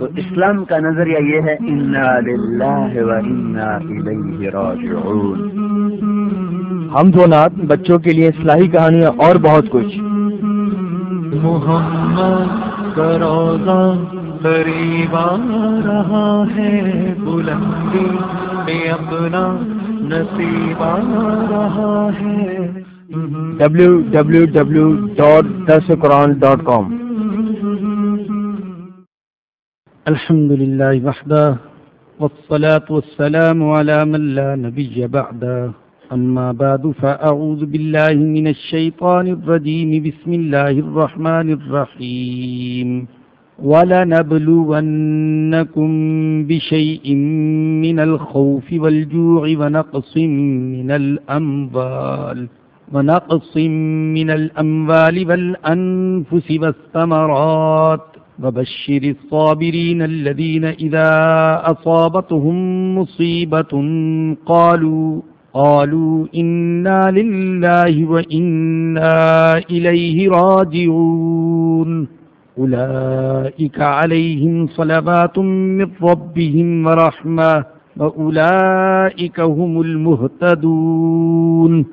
تو اسلام کا نظریہ یہ ہے ہم دو نات بچوں کے لیے اصلاحی کہانیاں اور بہت کچھ۔ محمد روزہ قریب آ رہا ہے بلندی میں اپنا نصیب آ رہا ہے۔ ڈبلو الحمد لله وحده، والصلاة والسلام على من لا نبي بعده. أما بعد، فأعوذ بالله من الشيطان الرجيم. بسم الله الرحمن الرحيم. ولنبلونكم بشيء من الخوف والجوع ونقص من الأنبال ونقص من الأنبال والأنفس والثمرات. وبشر الصابرين الذين إذا أصابتهم مصيبة قالوا قالوا إنا لله وإنا إليه راجعون. أولئك عليهم صلبات من ربهم ورحمة وأولئك هم المهتدون.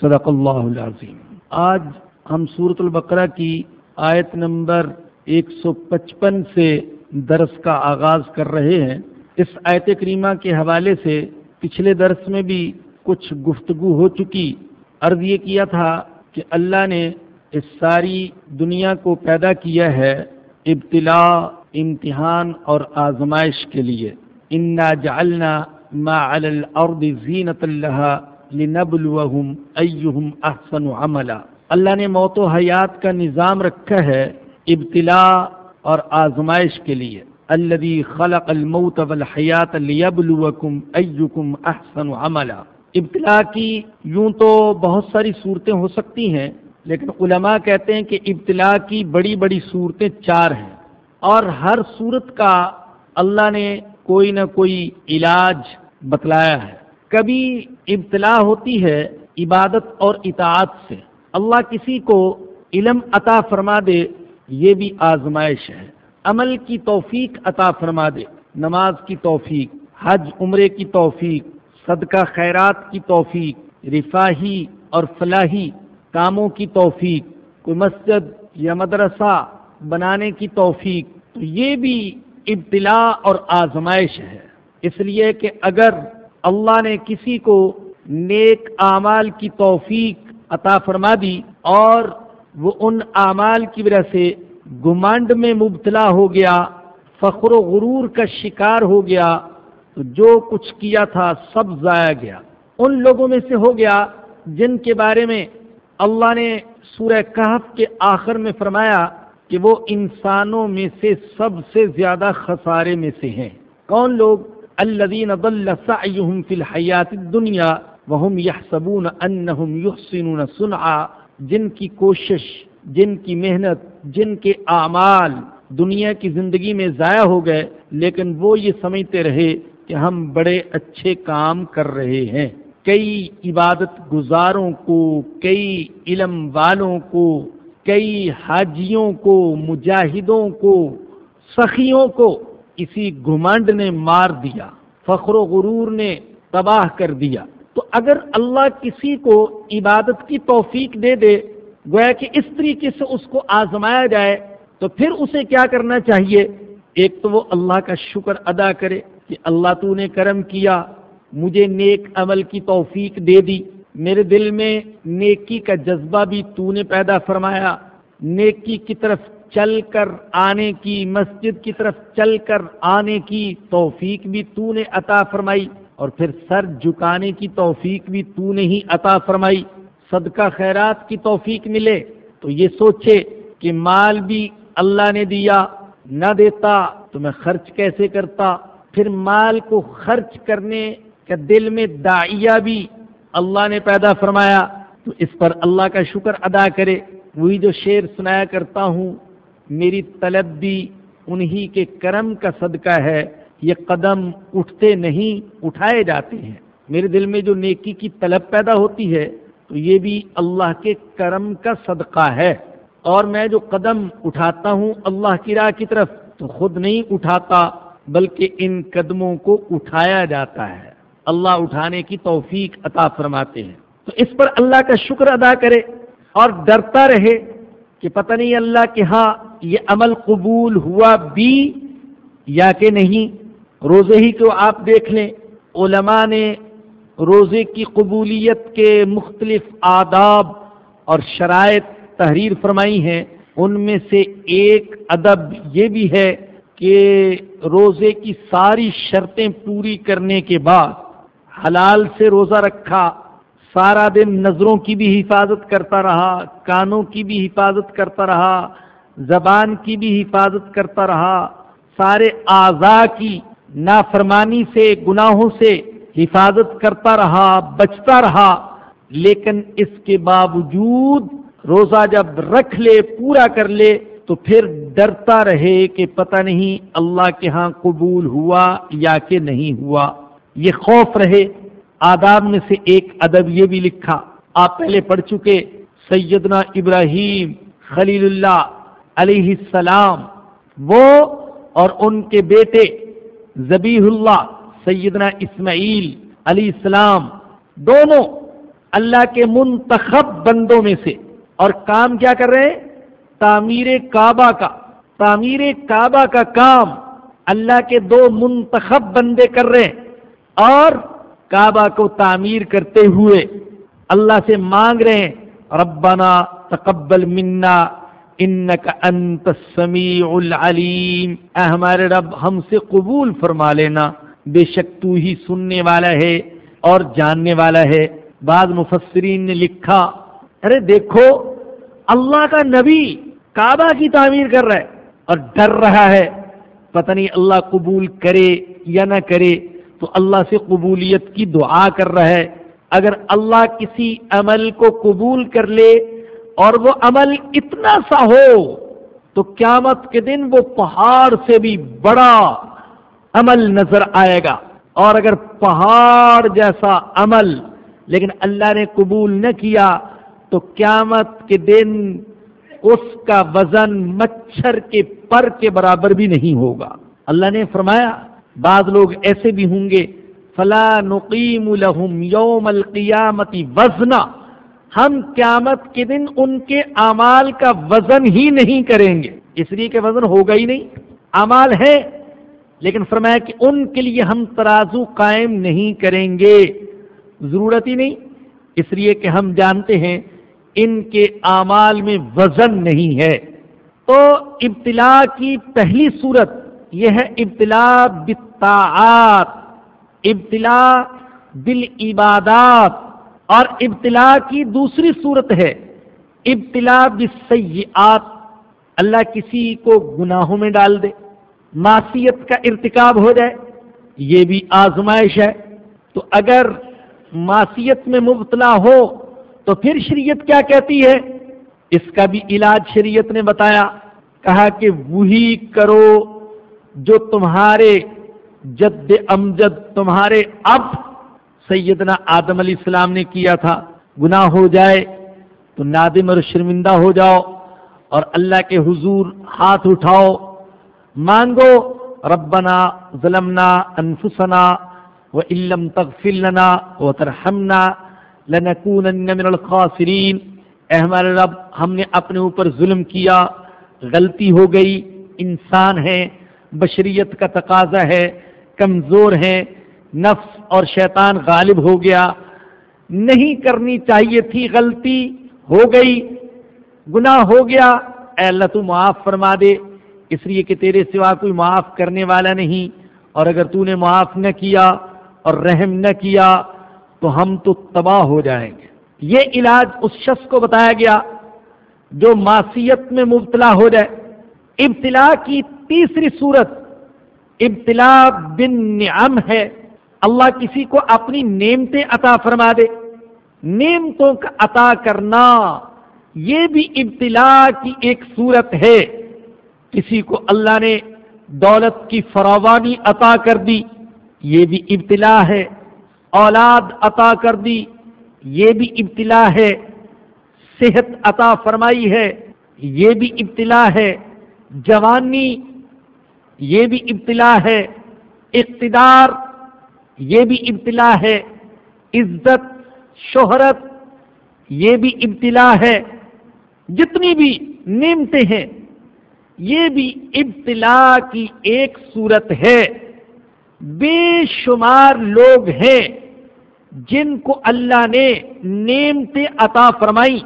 صدق الله العظيم. آج ہم سورة البقرہ کی آیت نمبر ایک سو پچپن سے درس کا آغاز کر رہے ہیں۔ اس آیت کریمہ کے حوالے سے پچھلے درس میں بھی کچھ گفتگو ہو چکی۔ عرض یہ کیا تھا کہ اللہ نے اس ساری دنیا کو پیدا کیا ہے ابتلا، امتحان اور آزمائش کے لیے۔ انا جعلنا ما علی الارض زینت اللہ لنبلوہم ایہم احسن عملا۔ اللہ نے موت و حیات کا نظام رکھا ہے۔ ابتلا اور آزمائش کے لیے۔ الذي خلق الموت والحیات لیبلوکم ایکم احسن عملا۔ ابتلا کی یوں تو بہت ساری صورتیں ہو سکتی ہیں، لیکن علماء کہتے ہیں کہ ابتلا کی بڑی بڑی صورتیں چار ہیں۔ اور ہر صورت کا اللہ نے کوئی نہ کوئی علاج بتلایا ہے۔ کبھی ابتلا ہوتی ہے عبادت اور اطاعت سے۔ اللہ کسی کو علم عطا فرما دے یہ بھی آزمائش ہے۔ عمل کی توفیق عطا فرما دے۔ نماز کی توفیق، حج، عمرے کی توفیق، صدقہ، خیرات کی توفیق، رفاہی اور فلاحی کاموں کی توفیق، کوئی مسجد یا مدرسہ بنانے کی توفیق، تو یہ بھی ابتلا اور آزمائش ہے۔ اس لیے کہ اگر اللہ نے کسی کو نیک اعمال کی توفیق عطا فرما دی اور وہ ان اعمال کی وجہ سے گمانڈ میں مبتلا ہو گیا، فخر و غرور کا شکار ہو گیا، تو جو کچھ کیا تھا سب ضائع گیا۔ ان لوگوں میں سے ہو گیا جن کے بارے میں اللہ نے سورہ کہف کے آخر میں فرمایا کہ وہ انسانوں میں سے سب سے زیادہ خسارے میں سے ہیں۔ کون لوگ؟ الذین ضل سعیہم فی الحیات الدنیا وهم یحسبون انہم یحسنون صنعا۔ جن کی کوشش، جن کی محنت، جن کے اعمال دنیا کی زندگی میں ضائع ہو گئے، لیکن وہ یہ سمجھتے رہے کہ ہم بڑے اچھے کام کر رہے ہیں۔ کئی عبادت گزاروں کو، کئی علم والوں کو، کئی حاجیوں کو، مجاہدوں کو، سخیوں کو اسی گھمنڈ نے مار دیا، فخر و غرور نے تباہ کر دیا۔ تو اگر اللہ کسی کو عبادت کی توفیق دے دے، گویا کہ اس طریقے سے اس کو آزمایا جائے، تو پھر اسے کیا کرنا چاہیے؟ ایک تو وہ اللہ کا شکر ادا کرے کہ اللہ تو نے کرم کیا، مجھے نیک عمل کی توفیق دے دی۔ میرے دل میں نیکی کا جذبہ بھی تو نے پیدا فرمایا۔ نیکی کی طرف چل کر آنے کی، مسجد کی طرف چل کر آنے کی توفیق بھی تو نے عطا فرمائی۔ اور پھر سر جھکانے کی توفیق بھی تو نے ہی عطا فرمائی۔ صدقہ خیرات کی توفیق ملے تو یہ سوچے کہ مال بھی اللہ نے دیا، نہ دیتا تو میں خرچ کیسے کرتا؟ پھر مال کو خرچ کرنے کا دل میں دائیا بھی اللہ نے پیدا فرمایا۔ تو اس پر اللہ کا شکر ادا کرے۔ وہی جو شعر سنایا کرتا ہوں، میری طلب بھی انہی کے کرم کا صدقہ ہے۔ یہ قدم اٹھتے نہیں، اٹھائے جاتے ہیں۔ میرے دل میں جو نیکی کی طلب پیدا ہوتی ہے، تو یہ بھی اللہ کے کرم کا صدقہ ہے۔ اور میں جو قدم اٹھاتا ہوں اللہ کی راہ کی طرف، تو خود نہیں اٹھاتا، بلکہ ان قدموں کو اٹھایا جاتا ہے۔ اللہ اٹھانے کی توفیق عطا فرماتے ہیں۔ تو اس پر اللہ کا شکر ادا کرے اور ڈرتا رہے کہ پتہ نہیں اللہ کے ہاں یہ عمل قبول ہوا بھی یا کہ نہیں۔ روزے ہی کو آپ دیکھ لیں، علماء نے روزے کی قبولیت کے مختلف آداب اور شرائط تحریر فرمائی ہیں۔ ان میں سے ایک ادب یہ بھی ہے کہ روزے کی ساری شرطیں پوری کرنے کے بعد حلال سے روزہ رکھا، سارا دن نظروں کی بھی حفاظت کرتا رہا، کانوں کی بھی حفاظت کرتا رہا، زبان کی بھی حفاظت کرتا رہا، سارے اعضاء کی نافرمانی سے، گناہوں سے حفاظت کرتا رہا، بچتا رہا، لیکن اس کے باوجود روزہ جب رکھ لے، پورا کر لے، تو پھر ڈرتا رہے کہ پتہ نہیں اللہ کے ہاں قبول ہوا یا کہ نہیں ہوا۔ یہ خوف رہے۔ آداب میں سے ایک ادب یہ بھی لکھا۔ آپ پہلے پڑھ چکے۔ سیدنا ابراہیم خلیل اللہ علیہ السلام، وہ اور ان کے بیٹے زبیح اللہ سیدنا اسماعیل علیہ السلام، دونوں اللہ کے منتخب بندوں میں سے۔ اور کام کیا کر رہے ہیں؟ تعمیر کعبہ کا۔ تعمیر کعبہ کا کام اللہ کے دو منتخب بندے کر رہے ہیں۔ اور کعبہ کو تعمیر کرتے ہوئے اللہ سے مانگ رہے ہیں، ربنا تقبل منا انک انت السمیع العلیم اے ہمارے رب، ہم سے قبول فرما لینا. بے شک تو ہی سننے والا ہے اور جاننے والا ہے. بعض مفسرین نے لکھا، ارے دیکھو، اللہ کا نبی کعبہ کی تعمیر کر رہا ہے اور ڈر رہا ہے. پتہ نہیں اللہ قبول کرے یا نہ کرے، تو اللہ سے قبولیت کی دعا کر رہا ہے. اگر اللہ کسی عمل کو قبول کر لے اور وہ عمل اتنا سا ہو تو قیامت کے دن وہ پہاڑ سے بھی بڑا عمل نظر آئے گا۔ اور اگر پہاڑ جیسا عمل لیکن اللہ نے قبول نہ کیا تو قیامت کے دن اس کا وزن مچھر کے پر کے برابر بھی نہیں ہوگا۔ اللہ نے فرمایا، بعض لوگ ایسے بھی ہوں گے، فلا نقیم لہم یوم القیامتی وزنا۔ ہم قیامت کے دن ان کے اعمال کا وزن ہی نہیں کریں گے۔ اس لیے کہ وزن ہوگا ہی نہیں۔ اعمال ہے لیکن فرمایا کہ ان کے لیے ہم ترازو قائم نہیں کریں گے۔ ضرورت ہی نہیں۔ اس لیے کہ ہم جانتے ہیں ان کے اعمال میں وزن نہیں ہے۔ تو ابتلا کی پہلی صورت یہ ہے ابتلا بالطاعات۔ ابتلا بالعبادات۔ اور ابتلا کی دوسری صورت ہے۔ ابتلا بالسیئات، اللہ کسی کو گناہوں میں ڈال دے، معصیت کا ارتکاب ہو جائے، یہ بھی آزمائش ہے۔ تو اگر معصیت میں مبتلا ہو، تو پھر شریعت کیا کہتی ہے؟ اس کا بھی علاج شریعت نے بتایا۔ کہا کہ وہی کرو جو تمہارے جد امجد، تمہارے اب سیدنا آدم علیہ السلام نے کیا تھا؟ گناہ ہو جائے تو نادم اور شرمندہ ہو جاؤ اور اللہ کے حضور ہاتھ اٹھاؤ۔ مانگو، ربنا ظلمنا انفسنا و علم تغفلنا و ترحمنا لنکونن من الخاسرین۔ اے ہمارے رب، ہم نے اپنے اوپر ظلم کیا، غلطی ہو گئی۔ انسان ہے، بشریت کا تقاضا ہے، کمزور ہے۔ نفس اور شیطان غالب ہو گیا۔ نہیں کرنی چاہیے تھی غلطی، ہو گئی، گناہ ہو گیا۔ اے اللہ تو معاف فرما دے، اس لیے کہ تیرے سوا کوئی معاف کرنے والا نہیں۔ اور اگر تو نے معاف نہ کیا اور رحم نہ کیا، تو ہم تو تباہ ہو جائیں گے۔ یہ علاج اس شخص کو بتایا گیا جو معصیت میں مبتلا ہو جائے۔ ابتلا کی تیسری صورت، ابتلا بن نعم ہے۔ اللہ کسی کو اپنی نعمتیں عطا فرما دے۔ نعمتوں کا عطا کرنا یہ بھی ابتلا کی ایک صورت ہے۔ کسی کو اللہ نے دولت کی فراوانی عطا کر دی، یہ بھی ابتلا ہے۔ اولاد عطا کر دی، یہ بھی ابتلا ہے۔ صحت عطا فرمائی ہے، یہ بھی ابتلا ہے۔ جوانی، یہ بھی ابتلا ہے۔ اقتدار یہ بھی ابتلا ہے، عزت، شہرت، یہ بھی ابتلا ہے۔ جتنی بھی نعمتیں ہیں، یہ بھی ابتلا کی ایک صورت ہے۔ بے شمار لوگ ہیں جن کو اللہ نے نعمتیں عطا فرمائی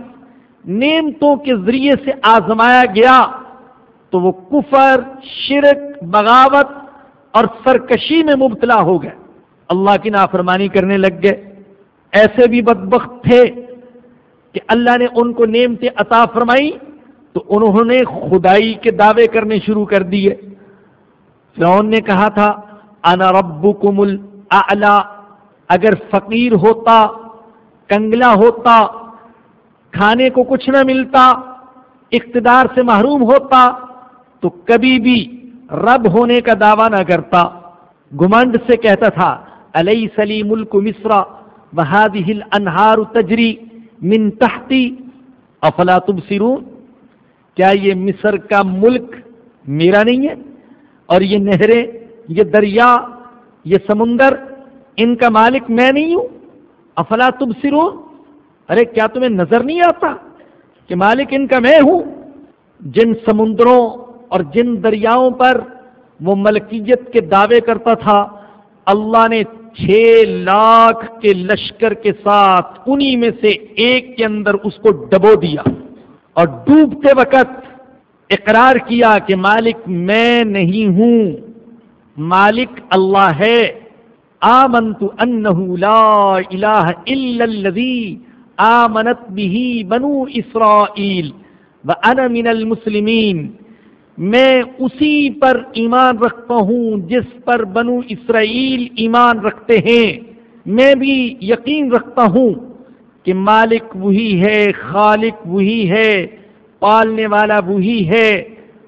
نعمتوں کے ذریعے سے آزمایا گیا۔ تو وہ کفر، شرک، بغاوت اور سرکشی میں مبتلا ہو گئے۔ اللہ کی نافرمانی کرنے لگ گئے۔ ایسے بھی بدبخت تھے کہ اللہ نے ان کو نعمتیں عطا فرمائی تو انہوں نے خدائی کے دعوے کرنے شروع کر دیے۔ فرعون نے کہا تھا، انا ربکم الاعلا اگر فقیر ہوتا، کنگلا ہوتا، کھانے کو کچھ نہ ملتا، اقتدار سے محروم ہوتا، تو کبھی بھی رب ہونے کا دعویٰ نہ کرتا۔ گمنڈ سے کہتا تھا علیہ سلی ملک مصرا بہاد ہل انہار تجری من تحتی افلا تبصرون؟ کیا یہ مصر کا ملک میرا نہیں ہے؟ اور یہ نہریں، یہ دریا، یہ سمندر، ان کا مالک میں نہیں ہوں؟ افلا تبصرون؟ ارے کیا تمہیں نظر نہیں آتا کہ مالک ان کا میں ہوں؟ جن سمندروں اور جن دریاؤں پر وہ ملکیت کے دعوے کرتا تھا، اللہ نے چھ لاکھ کے لشکر کے ساتھ انہی میں سے ایک کے اندر اس کو ڈبو دیا اور ڈوبتے وقت اقرار کیا کہ مالک میں نہیں ہوں، مالک اللہ ہے۔ آمنت انہ لا الہ الا الذی آمنت به بنو اسرائیل وانا من المسلمین۔ میں اسی پر ایمان رکھتا ہوں جس پر بنو اسرائیل ایمان رکھتے ہیں۔ میں بھی یقین رکھتا ہوں کہ مالک وہی ہے، خالق وہی ہے، پالنے والا وہی ہے۔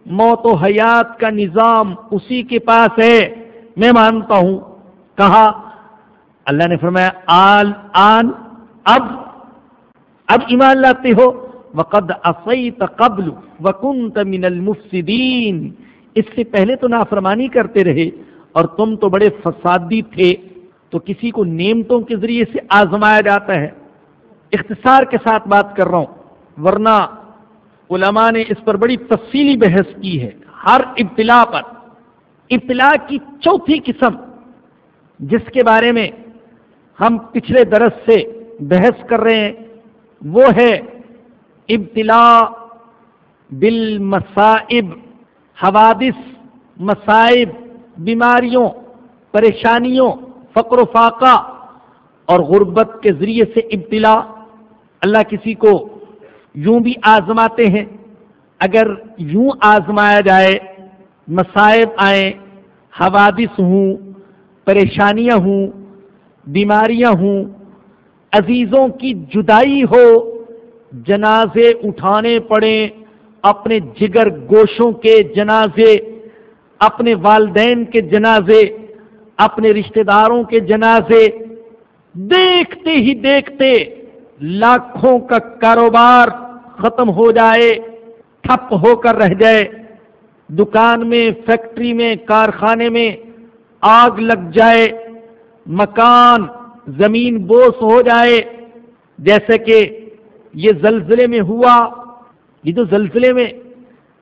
موت و حیات کا نظام اسی کے پاس ہے۔ میں مانتا ہوں۔ کہا، اللہ نے فرمایا، آل، آن، اب اب ایمان لاتے ہو۔ وقد اصیت قبل وکنت من المفسدین اس سے پہلے تو نافرمانی کرتے رہے اور تم تو بڑے فسادی تھے۔ تو کسی کو نعمتوں کے ذریعے سے آزمایا جاتا ہے۔ اختصار کے ساتھ بات کر رہا ہوں۔ ورنہ علماء نے اس پر بڑی تفصیلی بحث کی ہے۔ ہر ابتلا پر۔ ابتلا کی چوتھی قسم، جس کے بارے میں ہم پچھلے درس سے بحث کر رہے ہیں، وہ ہے ابتلا بالمصائب، حوادث، مصائب، بیماریوں، پریشانیوں، فقر و فاقہ اور غربت کے ذریعے سے ابتلا اللہ کسی کو یوں بھی آزماتے ہیں، اگر یوں آزمایا جائے، مصائب آئیں، حوادث ہوں، پریشانیاں ہوں، بیماریاں ہوں، عزیزوں کی جدائی ہو جنازے اٹھانے پڑے، اپنے جگر گوشوں کے جنازے، اپنے والدین کے جنازے، اپنے رشتہ داروں کے جنازے، دیکھتے ہی دیکھتے لاکھوں کا کاروبار ختم ہو جائے، ٹھپ ہو کر رہ جائے۔ دکان میں، فیکٹری میں، کارخانے میں آگ لگ جائے، مکان، زمین بوس ہو جائے۔ جیسے کہ یہ زلزلے میں ہوا، یہ جو زلزلے میں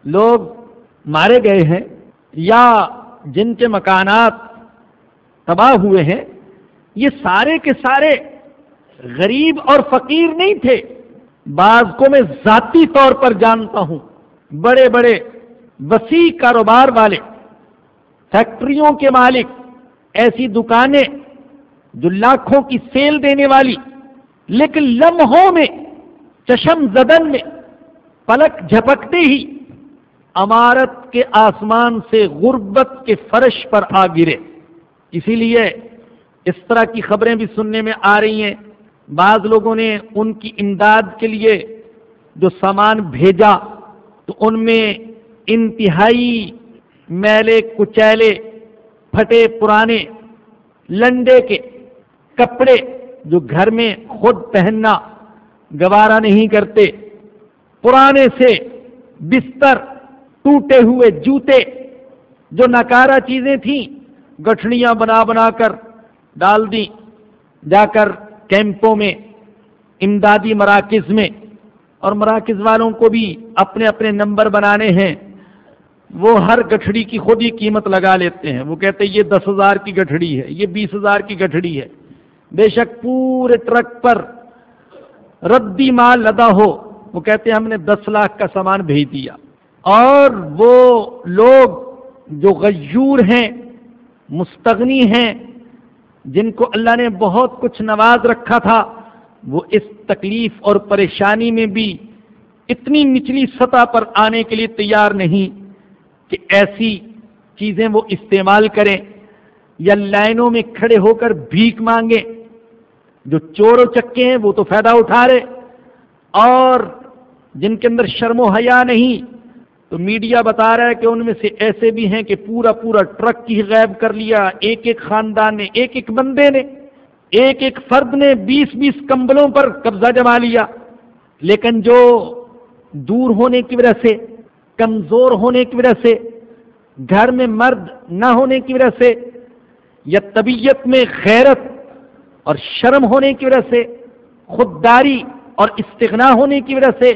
لوگ مارے گئے ہیں یا جن کے مکانات تباہ ہوئے ہیں، یہ سارے کے سارے غریب اور فقیر نہیں تھے۔ بعض کو میں ذاتی طور پر جانتا ہوں، بڑے بڑے وسیع کاروبار والے، فیکٹریوں کے مالک، ایسی دکانیں جو لاکھوں کی سیل دینے والی، لیکن لمحوں میں چشم زدن میں پلک جھپکتے ہی امارت کے آسمان سے غربت کے فرش پر آ گرے۔ اسی لیے اس طرح کی خبریں بھی سننے میں آ رہی ہیں۔ بعض لوگوں نے ان کی امداد کے لیے جو سامان بھیجا تو ان میں انتہائی میلے کچیلے، پھٹے پرانے، لنڈے کے کپڑے جو گھر میں خود پہننا گوارا نہیں کرتے۔ پرانے سے بستر ٹوٹے ہوئے جوتے جو نکارا چیزیں تھیں، گٹھڑیاں بنا بنا کر ڈال دی جا کر کیمپوں میں، امدادی مراکز میں، اور مراکز والوں کو بھی اپنے اپنے نمبر بنانے ہیں۔ وہ ہر گٹھڑی کی خود ہی قیمت لگا لیتے ہیں۔ وہ کہتے ہیں، یہ دس ہزار کی گٹھڑی ہے، یہ بیس ہزار کی گٹھڑی ہے۔ بے شک پورے ٹرک پر ردی مال لدا ہو وہ کہتے ہیں ہم نے دس لاکھ کا سامان بھیج دیا۔ اور وہ لوگ جو غیور ہیں، مستغنی ہیں، جن کو اللہ نے بہت کچھ نواز رکھا تھا، وہ اس تکلیف اور پریشانی میں بھی اتنی نچلی سطح پر آنے کے لیے تیار نہیں کہ ایسی چیزیں وہ استعمال کریں یا لائنوں میں کھڑے ہو کر بھیک مانگیں۔ جو چور و چکے ہیں وہ تو فائدہ اٹھا رہے اور جن کے اندر شرم و حیا نہیں، تو میڈیا بتا رہا ہے کہ ان میں سے ایسے بھی ہیں کہ پورا پورا ٹرک کی غائب کر لیا، ایک ایک خاندان نے، ایک ایک بندے نے، ایک ایک فرد نے بیس بیس کمبلوں پر قبضہ جما لیا۔ لیکن جو دور ہونے کی وجہ سے، کمزور ہونے کی وجہ سے، گھر میں مرد نہ ہونے کی وجہ سے، یا طبیعت میں غیرت اور شرم ہونے کی وجہ سے، خودداری اور استغنا ہونے کی وجہ سے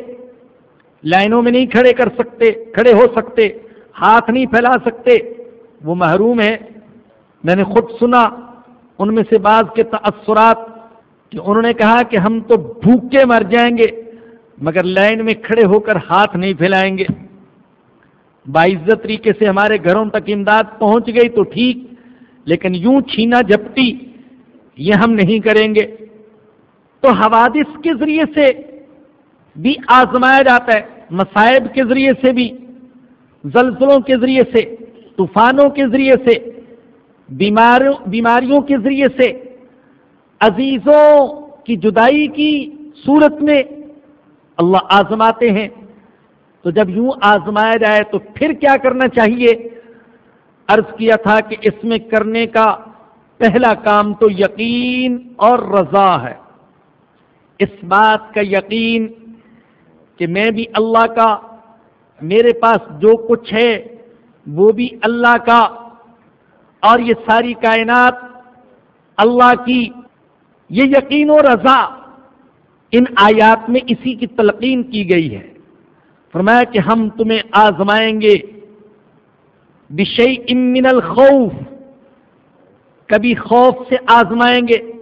لائنوں میں نہیں کھڑے کر سکتے، کھڑے ہو سکتے، ہاتھ نہیں پھیلا سکتے۔ وہ محروم ہے میں نے خود سنا ان میں سے بعض کے تأثرات کہ انہوں نے کہا کہ ہم تو بھوکے مر جائیں گے، مگر لائن میں کھڑے ہو کر ہاتھ نہیں پھیلائیں گے۔ باعزت طریقے سے ہمارے گھروں تک امداد پہنچ گئی تو ٹھیک، لیکن یوں چھینا جھپٹی یہ ہم نہیں کریں گے۔ تو حوادث کے ذریعے سے بھی آزمایا جاتا ہے، مصائب کے ذریعے سے بھی، زلزلوں کے ذریعے سے، طوفانوں کے ذریعے سے بیماروں بیماریوں کے ذریعے سے، عزیزوں کی جدائی کی صورت میں اللہ آزماتے ہیں۔ تو جب یوں آزمایا جائے تو پھر کیا کرنا چاہیے؟ عرض کیا تھا کہ اس میں کرنے کا پہلا کام تو یقین اور رضا ہے۔ اس بات کا یقین کہ میں بھی اللہ کا، میرے پاس جو کچھ ہے، وہ بھی اللہ کا۔ اور یہ ساری کائنات اللہ کی، یہ یقین و رضا ان آیات میں اسی کی تلقین کی گئی ہے۔ فرمایا کہ ہم تمہیں آزمائیں گے۔ بشئی امن الخوف کبھی خوف سے آزمائیں گے۔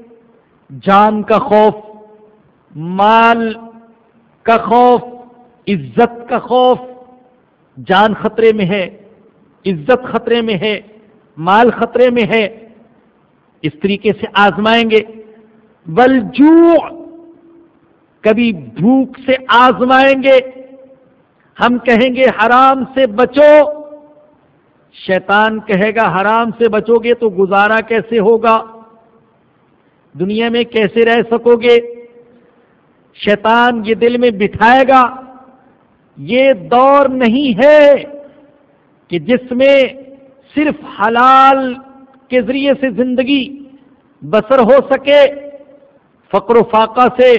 جان کا خوف، مال کا خوف، عزت کا خوف جان خطرے میں ہے، عزت خطرے میں ہے، مال خطرے میں ہے۔ اس طریقے سے آزمائیں گے۔ بلجو کبھی بھوک سے آزمائیں گے۔ ہم کہیں گے حرام سے بچو۔ شیطان کہے گا، حرام سے بچو گے تو گزارا کیسے ہوگا؟ دنیا میں کیسے رہ سکو گے؟ شیطان یہ دل میں بٹھائے گا، یہ دور نہیں ہے کہ جس میں صرف حلال کے ذریعے سے زندگی بسر ہو سکے، فقر و فاقہ سے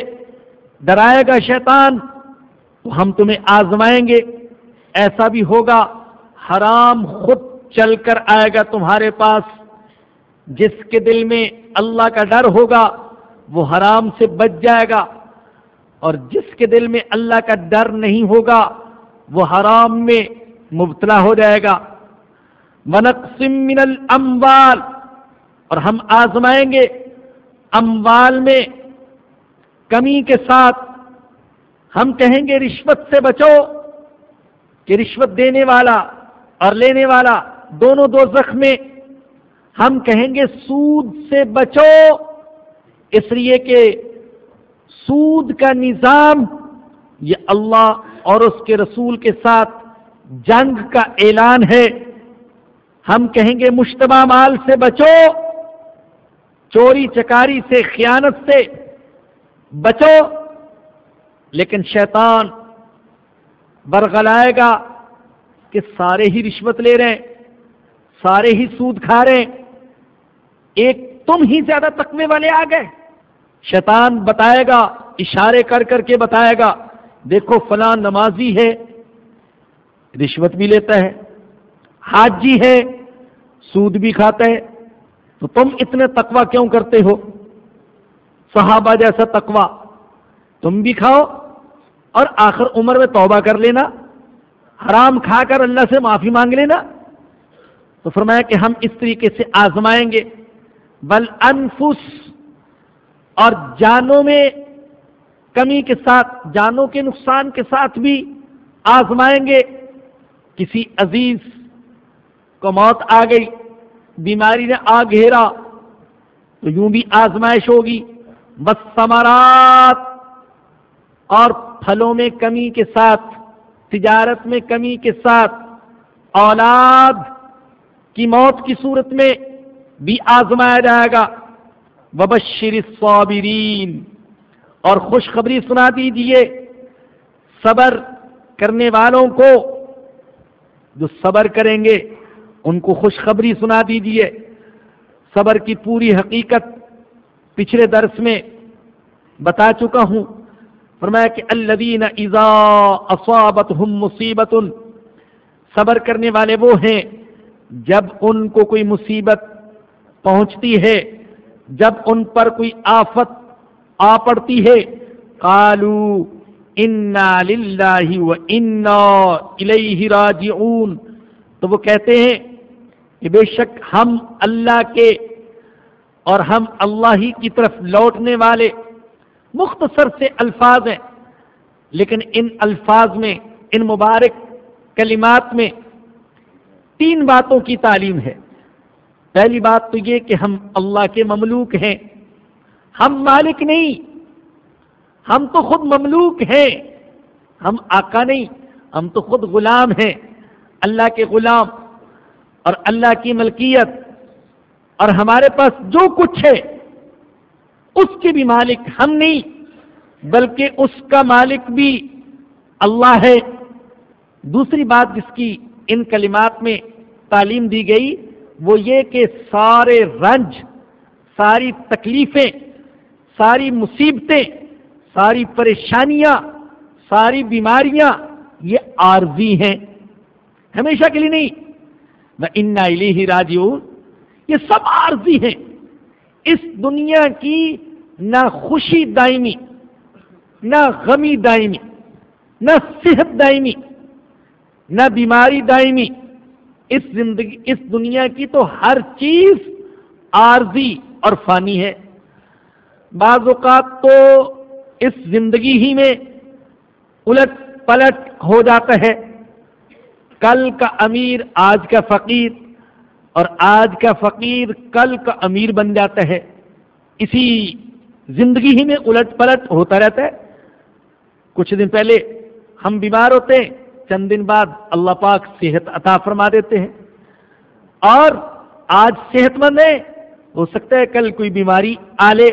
ڈرائے گا شیطان، تو ہم تمہیں آزمائیں گے، ایسا بھی ہوگا۔ حرام خود چل کر آئے گا تمہارے پاس۔ جس کے دل میں اللہ کا ڈر ہوگا، وہ حرام سے بچ جائے گا۔ اور جس کے دل میں اللہ کا ڈر نہیں ہوگا، وہ حرام میں مبتلا ہو جائے گا۔ منقسم من الاموال اور ہم آزمائیں گے اموال میں کمی کے ساتھ۔ ہم کہیں گے رشوت سے بچو، کہ رشوت دینے والا اور لینے والا دونوں دو زخم میں ہم کہیں گے سود سے بچو، اس لیے کہ سود کا نظام یہ اللہ اور اس کے رسول کے ساتھ جنگ کا اعلان ہے۔ ہم کہیں گے مشتبہ مال سے بچو، چوری چکاری سے، خیانت سے بچو، لیکن شیطان برگلائے گا۔ کہ سارے ہی رشوت لے رہے ہیں، سارے ہی سود کھا رہے ہیں۔ ایک تم ہی زیادہ تقوی والے آ گئے۔ شیطان بتائے گا، اشارے کر کر کے بتائے گا، دیکھو فلاں نمازی ہے، رشوت بھی لیتا ہے حاجی جی ہے، سود بھی کھاتا ہے۔ تو تم اتنے تقوی کیوں کرتے ہو؟ صحابہ جیسا تقوی۔ تم بھی کھاؤ اور آخر عمر میں توبہ کر لینا۔ حرام کھا کر اللہ سے معافی مانگ لینا۔ تو فرمایا کہ ہم اس طریقے سے آزمائیں گے۔ بل انفس، اور جانوں میں کمی کے ساتھ، جانوں کے نقصان کے ساتھ بھی آزمائیں گے۔ کسی عزیز کو موت آ گئی، بیماری نے آ گھیرا، تو یوں بھی آزمائش ہوگی۔ بس سمارات اور پھلوں میں کمی کے ساتھ۔ تجارت میں کمی کے ساتھ اولاد کی موت کی صورت میں بھی آزمایا جائے گا۔ وبشر الصابرین اور خوشخبری سنا دیجیے صبر کرنے والوں کو جو صبر کریں گے، ان کو خوشخبری سنا دیجیے صبر کی پوری حقیقت پچھلے درس میں بتا چکا ہوں۔ فرمایا کہ الذین اذا اصابتهم مصیبت، صبر کرنے والے وہ ہیں جب ان کو کوئی مصیبت پہنچتی ہے، جب ان پر کوئی آفت آ پڑتی ہے کالو انا للہ و انا الیہ راجعون۔ تو وہ کہتے ہیں کہ بے شک ہم اللہ کے اور ہم اللہ ہی کی طرف لوٹنے والے مختصر سے الفاظ ہیں، لیکن ان الفاظ میں، ان مبارک کلمات میں تین باتوں کی تعلیم ہے۔ پہلی بات تو یہ کہ ہم اللہ کے مملوک ہیں۔ ہم مالک نہیں۔ ہم تو خود مملوک ہیں۔ ہم آقا نہیں۔ ہم تو خود غلام ہیں۔ اللہ کے غلام اور اللہ کی ملکیت۔ اور ہمارے پاس جو کچھ ہے اس کے بھی مالک ہم نہیں، بلکہ اس کا مالک بھی اللہ ہے۔ دوسری بات جس کی ان کلمات میں تعلیم دی گئی، وہ یہ کہ سارے رنج، ساری تکلیفیں، ساری مصیبتیں، ساری پریشانیاں، ساری بیماریاں، یہ عارضی ہیں۔ ہمیشہ کے لیے نہیں۔ میں انا ہی راجیون یہ سب عارضی ہیں۔ اس دنیا کی نہ خوشی دائمی، نہ غمی دائمی، نہ صحت دائمی، نہ بیماری دائمی۔ اس زندگی، اس دنیا کی تو ہر چیز عارضی اور فانی ہے۔ بعض اوقات تو اس زندگی ہی میں الٹ پلٹ ہو جاتا ہے۔ کل کا امیر آج کا فقیر اور آج کا فقیر کل کا امیر بن جاتا ہے۔ اسی زندگی ہی میں الٹ پلٹ ہوتا رہتا ہے۔ کچھ دن پہلے ہم بیمار ہوتے ہیں، چند دن بعد اللہ پاک صحت عطا فرما دیتے ہیں۔ اور آج صحت مند ہے ہو سکتا ہے کل کوئی بیماری آ لے،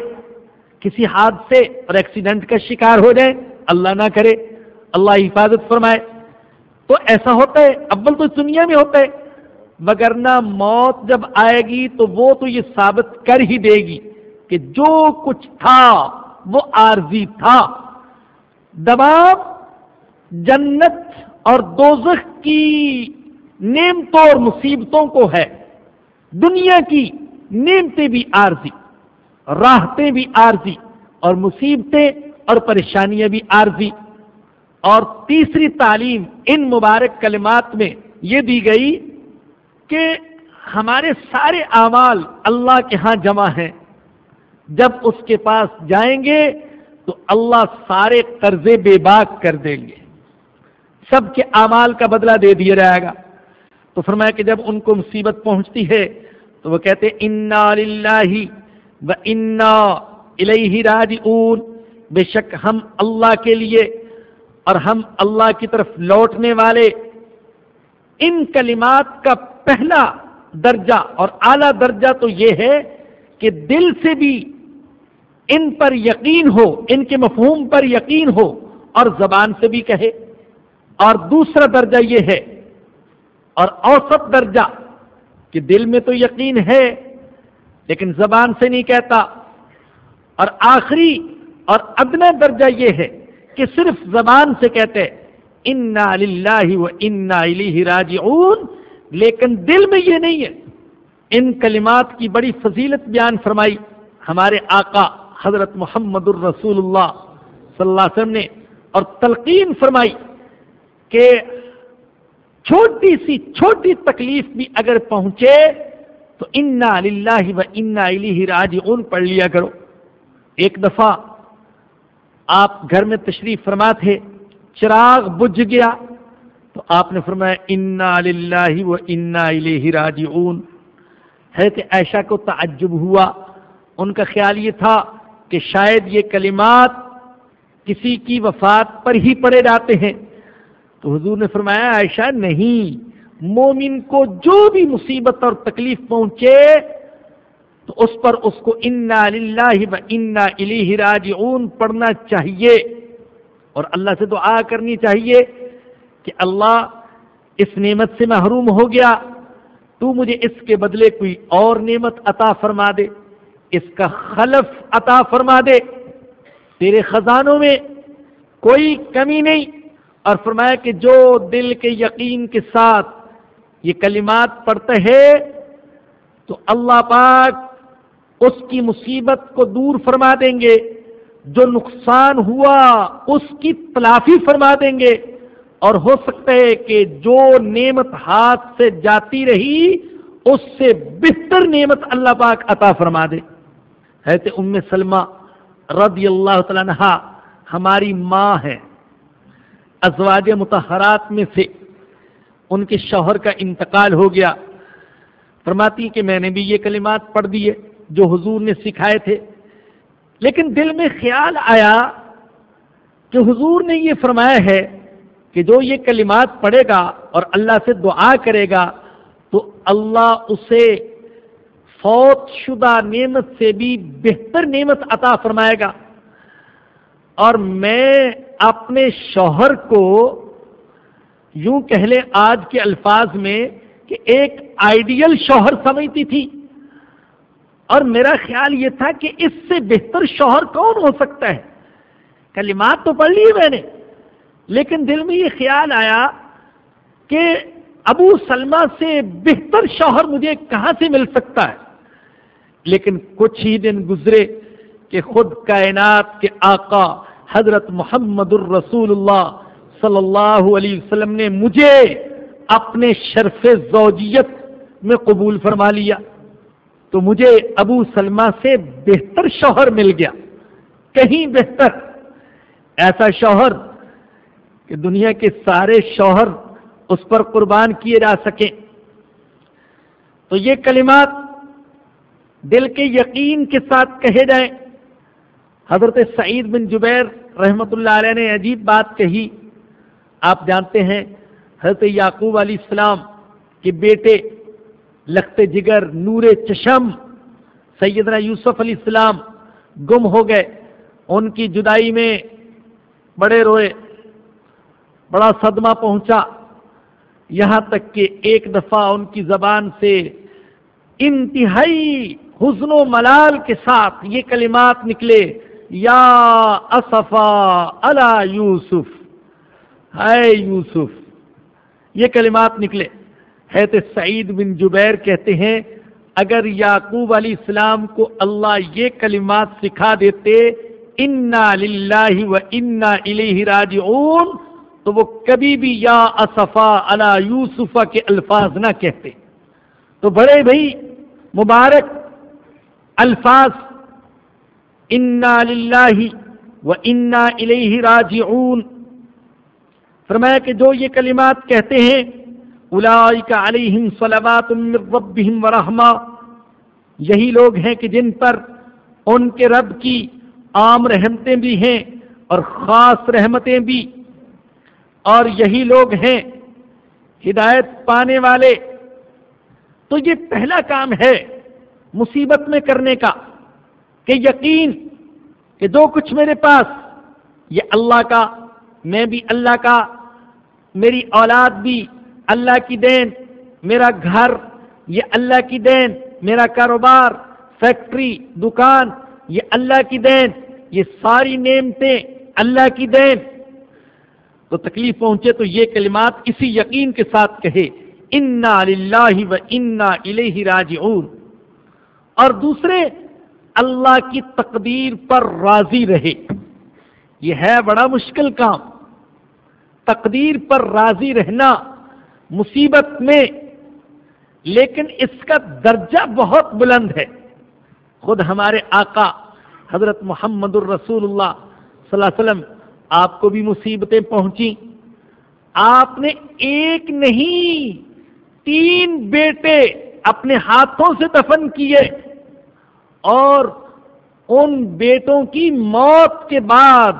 کسی حادثے اور ایکسیڈنٹ کا شکار ہو جائے۔ اللہ نہ کرے، اللہ حفاظت فرمائے۔ تو ایسا ہوتا ہے، اول تو دنیا میں ہوتا ہے۔ وگرنہ موت جب آئے گی تو وہ تو یہ ثابت کر ہی دے گی۔ کہ جو کچھ تھا وہ عارضی تھا۔ دباؤ، جنت اور دوزخ کی نعمتوں اور مصیبتوں کو ہے۔ دنیا کی نعمتیں بھی عارضی، راحتیں بھی عارضی اور مصیبتیں اور پریشانیاں بھی عارضی۔ اور تیسری تعلیم ان مبارک کلمات میں یہ دی گئی کہ ہمارے سارے اعمال اللہ کے ہاں جمع ہیں۔ جب اس کے پاس جائیں گے تو اللہ سارے قرضے بے باک کر دیں گے۔ سب کے اعمال کا بدلہ دے دیا جائے گا۔ تو فرمایا کہ جب ان کو مصیبت پہنچتی ہے تو وہ کہتے انا و انا الہ راج بے شک ہم اللہ کے لیے اور ہم اللہ کی طرف لوٹنے والے۔ ان کلمات کا پہلا درجہ اور اعلی درجہ تو یہ ہے کہ دل سے بھی ان پر یقین ہو، ان کے مفہوم پر یقین ہو اور زبان سے بھی کہے۔ اور دوسرا درجہ یہ ہے، اور اوسط درجہ، کہ دل میں تو یقین ہے، لیکن زبان سے نہیں کہتا۔ اور آخری اور ادنا درجہ یہ ہے کہ صرف زبان سے کہتے، انا للہ و انا الیہ راجعون لیکن دل میں یہ نہیں ہے۔ ان کلمات کی بڑی فضیلت بیان فرمائی ہمارے آقا حضرت محمد الرسول اللہ صلی اللہ علیہ وسلم نے اور تلقین فرمائی کہ چھوٹی سی چھوٹی تکلیف بھی اگر پہنچے تو انا للہ و انا الیہ راجعون پڑھ لیا کرو۔ ایک دفعہ آپ گھر میں تشریف فرما تھے چراغ بجھ گیا تو آپ نے فرمایا، انا للہ و انا الیہ راجعون۔ ہے کہ ایشا کو تعجب ہوا، ان کا خیال یہ تھا کہ شاید یہ کلمات کسی کی وفات پر ہی پڑے جاتے ہیں۔ تو حضور نے فرمایا، عائشہ، نہیں، مومن کو جو بھی مصیبت اور تکلیف پہنچے، تو اس پر اس کو انا للہ و انا الیہ راجعون پڑھنا چاہیے۔ اور اللہ سے دعا کرنی چاہیے کہ اللہ اس نعمت سے محروم ہو گیا، تو مجھے اس کے بدلے کوئی اور نعمت عطا فرما دے۔ اس کا خلف عطا فرما دے۔ تیرے خزانوں میں کوئی کمی نہیں۔ اور فرمایا کہ جو دل کے یقین کے ساتھ یہ کلمات پڑھتے ہیں، تو اللہ پاک اس کی مصیبت کو دور فرما دیں گے۔ جو نقصان ہوا، اس کی تلافی فرما دیں گے۔ اور ہو سکتا ہے کہ جو نعمت ہاتھ سے جاتی رہی، اس سے بہتر نعمت اللہ پاک عطا فرما دے۔ ہے تو ام سلمہ رضی اللہ تعالیٰ ہماری ماں ہے ازواج متحرات میں سے ان کے شوہر کا انتقال ہو گیا۔ فرماتی کہ میں نے بھی یہ کلمات پڑھ دیے جو حضور نے سکھائے تھے۔ لیکن دل میں خیال آیا کہ حضور نے یہ فرمایا ہے کہ جو یہ کلمات پڑھے گا اور اللہ سے دعا کرے گا تو اللہ اسے فوت شدہ نعمت سے بھی بہتر نعمت عطا فرمائے گا۔ اور میں اپنے شوہر کو یوں کہہ لیں، آج کے الفاظ میں کہ ایک آئیڈیل شوہر سمجھتی تھی۔ اور میرا خیال یہ تھا کہ اس سے بہتر شوہر کون ہو سکتا ہے؟ کلمات تو پڑھ لی میں نے، لیکن دل میں یہ خیال آیا کہ ابو سلمہ سے بہتر شوہر مجھے کہاں سے مل سکتا ہے؟ لیکن کچھ ہی دن گزرے کہ خود کائنات کے آقا حضرت محمد الرسول اللہ صلی اللہ علیہ وسلم نے مجھے اپنے شرف زوجیت میں قبول فرما لیا تو مجھے ابو سلمہ سے بہتر شوہر مل گیا۔ کہیں بہتر۔ ایسا شوہر کہ دنیا کے سارے شوہر اس پر قربان کیے جا سکیں۔ تو یہ کلمات دل کے یقین کے ساتھ کہے جائیں۔ حضرت سعید بن جبیر رحمت اللہ علیہ نے عجیب بات کہی۔ آپ جانتے ہیں، حضرت یعقوب علیہ السلام کے بیٹے لخت جگر نور چشم سیدنا یوسف علیہ السلام گم ہو گئے۔ ان کی جدائی میں بڑے روئے، بڑا صدمہ پہنچا۔ یہاں تک کہ ایک دفعہ ان کی زبان سے انتہائی حزن و ملال کے ساتھ یہ کلمات نکلے، یا اصفا اللہ یوسف۔ ہے یوسف، یہ کلمات نکلے۔ ہے سعید بن جبیر کہتے ہیں، اگر یعقوب علیہ السلام کو اللہ یہ کلمات سکھا دیتے، انا للہ و انا الیہ راجعون، تو وہ کبھی بھی یا اصفا اللہ یوسف کے الفاظ نہ کہتے۔ تو بڑے بھائی، مبارک الفاظ، انا للہ و انا الیہ راجعون فرمایا کہ جو یہ کلمات کہتے ہیں اولئک علیہم صلوات من ربہم ورحمہ یہی لوگ ہیں کہ جن پر ان کے رب کی عام رحمتیں بھی ہیں اور خاص رحمتیں بھی۔ اور یہی لوگ ہیں، ہدایت پانے والے تو یہ پہلا کام ہے مصیبت میں کرنے کا کہ یقین کہ جو کچھ میرے پاس، یہ اللہ کا، میں بھی اللہ کا، میری اولاد بھی اللہ کی دین، میرا گھر، یہ اللہ کی دین، میرا کاروبار، فیکٹری، دکان، یہ اللہ کی دین، یہ ساری نعمتیں اللہ کی دین۔ تو تکلیف پہنچے تو یہ کلمات اسی یقین کے ساتھ کہے۔ انا للہ و انا الیہ راجعون اور دوسرے، اللہ کی تقدیر پر راضی رہے۔ یہ ہے بڑا مشکل کام۔ تقدیر پر راضی رہنا مصیبت میں، لیکن اس کا درجہ بہت بلند ہے۔ خود ہمارے آقا حضرت محمد الرسول اللہ صلی اللہ علیہ وسلم آپ کو بھی مصیبتیں پہنچی آپ نے ایک نہیں تین بیٹے اپنے ہاتھوں سے دفن کیے اور ان بیٹوں کی موت کے بعد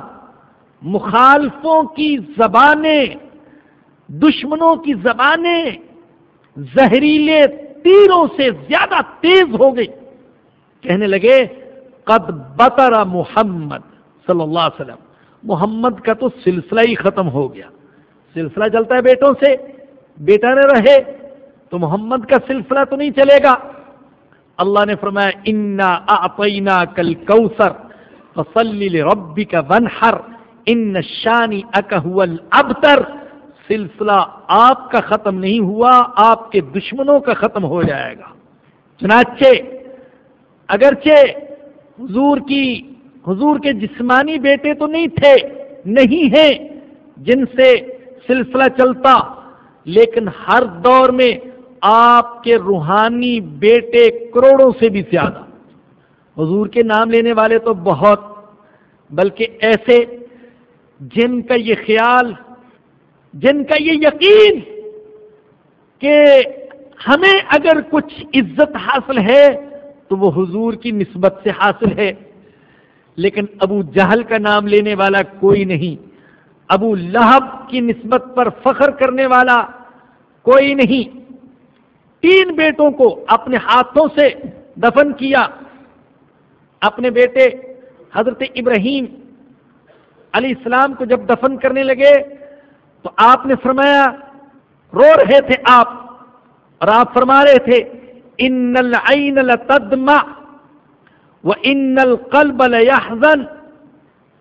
مخالفوں کی زبانیں، دشمنوں کی زبانیں زہریلے تیروں سے زیادہ تیز ہو گئی۔ کہنے لگے، قد بطر محمد صلی اللہ علیہ وسلم۔ محمد کا تو سلسلہ ہی ختم ہو گیا۔ سلسلہ چلتا ہے بیٹوں سے، بیٹا نہ رہے۔ تو محمد کا سلسلہ تو نہیں چلے گا۔ اللہ نے فرمایا، انا اعطینا کل کوثر فصلی ربی کا ان شانی اکہول ابتر سلسلہ آپ کا ختم نہیں ہوا، آپ کے دشمنوں کا ختم ہو جائے گا۔ چنانچہ، اگرچہ حضور کی، حضور کے جسمانی بیٹے تو نہیں تھے، نہیں ہیں جن سے سلسلہ چلتا، لیکن ہر دور میں آپ کے روحانی بیٹے کروڑوں سے بھی زیادہ۔ حضور کے نام لینے والے تو بہت، بلکہ ایسے جن کا یہ خیال، جن کا یہ یقین کہ ہمیں اگر کچھ عزت حاصل ہے تو وہ حضور کی نسبت سے حاصل ہے۔ لیکن ابو جہل کا نام لینے والا کوئی نہیں، ابو لہب کی نسبت پر فخر کرنے والا کوئی نہیں۔ تین بیٹوں کو اپنے ہاتھوں سے دفن کیا۔ اپنے بیٹے حضرت ابراہیم علیہ السلام کو جب دفن کرنے لگے تو آپ نے فرمایا، رو رہے تھے آپ اور آپ فرما رہے تھے، ان العین لتدمع و ان القلب لیحزن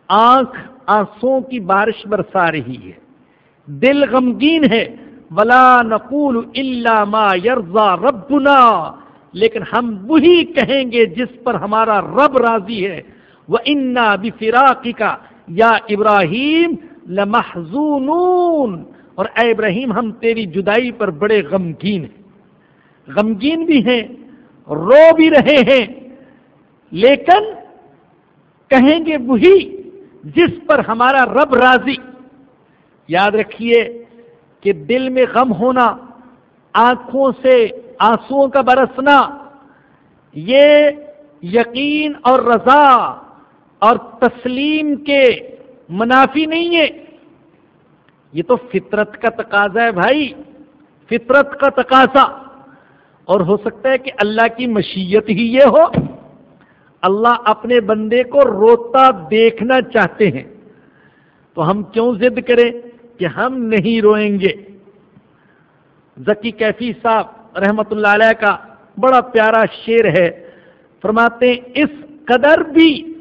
آنکھ آنسوں کی بارش برسا رہی ہے۔ دل غمگین ہے۔ ولا نقول الا ما یرضا ربنا، لیکن ہم وہی کہیں گے جس پر ہمارا رب راضی ہے۔ وہ انا بفراقی کا یا ابراہیم لمحزونون۔ اور اے ابراہیم، ہم تیری جدائی پر بڑے غمگین ہیں۔ غمگین بھی ہیں، رو بھی رہے ہیں، لیکن کہیں گے وہی جس پر ہمارا رب راضی۔ یاد رکھیے کہ دل میں غم ہونا، آنکھوں سے آنسو کا برسنا، یہ یقین اور رضا اور تسلیم کے منافی نہیں ہے۔ یہ تو فطرت کا تقاضا ہے بھائی، فطرت کا تقاضا۔ اور ہو سکتا ہے کہ اللہ کی مشیت ہی یہ ہو، اللہ اپنے بندے کو روتا دیکھنا چاہتے ہیں۔ تو ہم کیوں ضد کریں؟ کہ ہم نہیں روئیں گے۔ ذکی کیفی صاحب رحمت اللہ علیہ کا بڑا پیارا شعر ہے۔ فرماتے ہیں، اس قدر بھی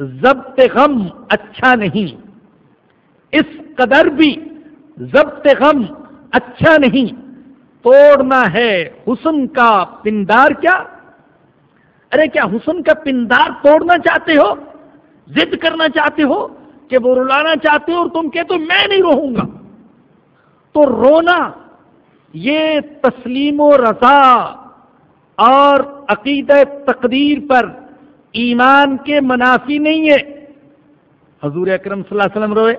ضبط غم اچھا نہیں۔ اس قدر بھی ضبط غم اچھا نہیں۔ توڑنا ہے حسن کا پندار کیا؟ ارے کیا حسن کا پندار توڑنا چاہتے ہو؟ ضد کرنا چاہتے ہو؟ کہ وہ رلانا چاہتے ہو اور تم کہتے ہو میں نہیں رہوں گا۔ تو رونا یہ تسلیم و رضا اور عقید تقدیر پر ایمان کے منافی نہیں ہے۔ حضور اکرم صلی اللہ علیہ وسلم روئے۔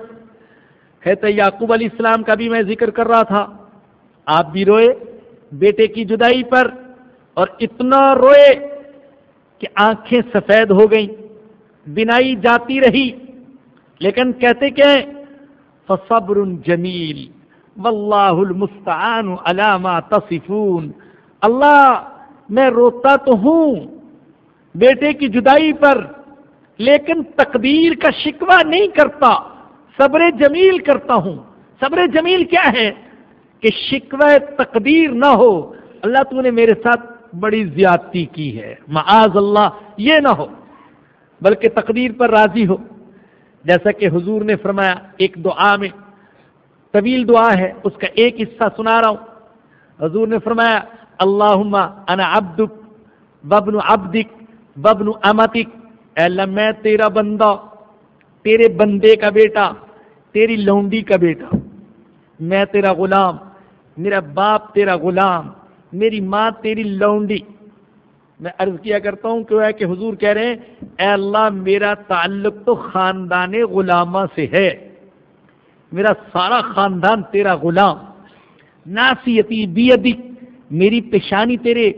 کہتے یعقوب علیہ السلام کا بھی میں ذکر کر رہا تھا۔ آپ بھی روئے بیٹے کی جدائی پر اور اتنا روئے کہ آنکھیں سفید ہو گئیں۔ بنائی جاتی رہی۔ لیکن کہتے کہ فصبر جمیل، واللہ المستعان علامہ تصفون۔ اللہ، میں روتا تو ہوں بیٹے کی جدائی پر، لیکن تقدیر کا شکوہ نہیں کرتا، صبر جمیل کرتا ہوں۔ صبر جمیل کیا ہے؟ کہ شکوہ تقدیر نہ ہو۔ اللہ تو نے میرے ساتھ بڑی زیادتی کی ہے۔ معاذ اللہ، یہ نہ ہو، بلکہ تقدیر پر راضی ہو۔ جیسا کہ حضور نے فرمایا، ایک دعا میں طویل دعا ہے، اس کا ایک حصہ سنا رہا ہوں۔ حضور نے فرمایا اللہ انا عبدک ببن عبدک ببن امتک۔ اے اللہ، میں تیرا بندہ، تیرے بندے کا بیٹا، تیری لونڈی کا بیٹا۔ میں تیرا غلام، میرا باپ تیرا غلام، میری ماں تیری لونڈی۔ میں عرض کیا کرتا ہوں کہ کہ حضور کہہ رہے ہیں، اے اللہ، میرا تعلق تو خاندان غلامہ سے ہے۔ میرا سارا خاندان تیرا غلام۔ ناسیتی بیدی، میری پیشانی تیرے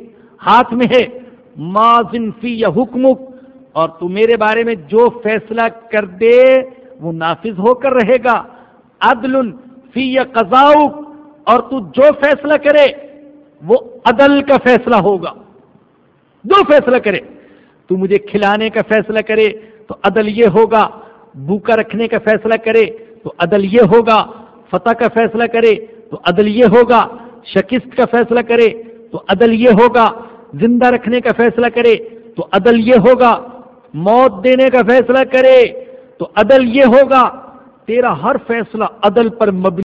ہاتھ میں ہے۔ مازن فی یا حکمک۔ اور تو میرے بارے میں جو فیصلہ کر دے، وہ نافذ ہو کر رہے گا۔ عدل فی یا اور تو جو فیصلہ کرے، وہ عدل کا فیصلہ ہوگا۔ جو فیصلہ کرے۔ تو مجھے کھلانے کا فیصلہ کرے تو عدل یہ ہوگا، بھوکا رکھنے کا فیصلہ کرے تو عدل یہ ہوگا، فتح کا فیصلہ کرے تو عدل یہ ہوگا، شکست کا فیصلہ کرے تو عدل یہ ہوگا، زندہ رکھنے کا فیصلہ کرے تو عدل یہ ہوگا، موت دینے کا فیصلہ کرے تو عدل یہ ہوگا۔ تیرا ہر فیصلہ عدل پر مبنی